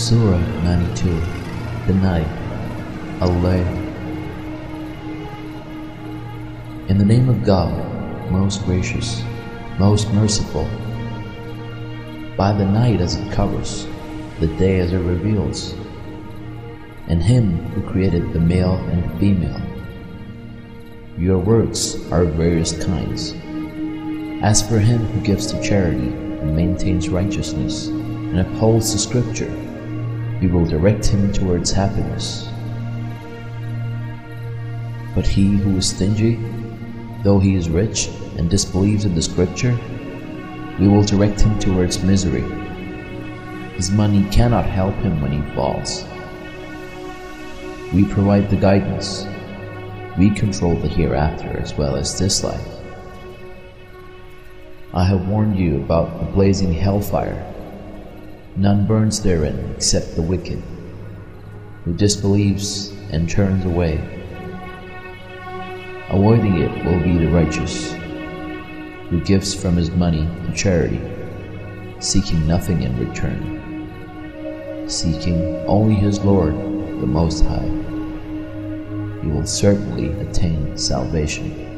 Surah 92 The Night Allah In the name of God, most gracious, most merciful. By the night as it covers, the day as it reveals, and Him who created the male and the female. Your works are of various kinds. As for him who gives to charity and maintains righteousness and upholds the scripture, we will direct him towards happiness. But he who is stingy, though he is rich and disbelieves in the scripture, we will direct him towards misery. His money cannot help him when he falls. We provide the guidance. We control the hereafter as well as this life. I have warned you about the blazing hellfire. None burns therein except the wicked, who disbelieves and turns away. Avoiding it will be the righteous, who gives from his money to charity, seeking nothing in return, seeking only his Lord, the Most High. He will certainly attain salvation.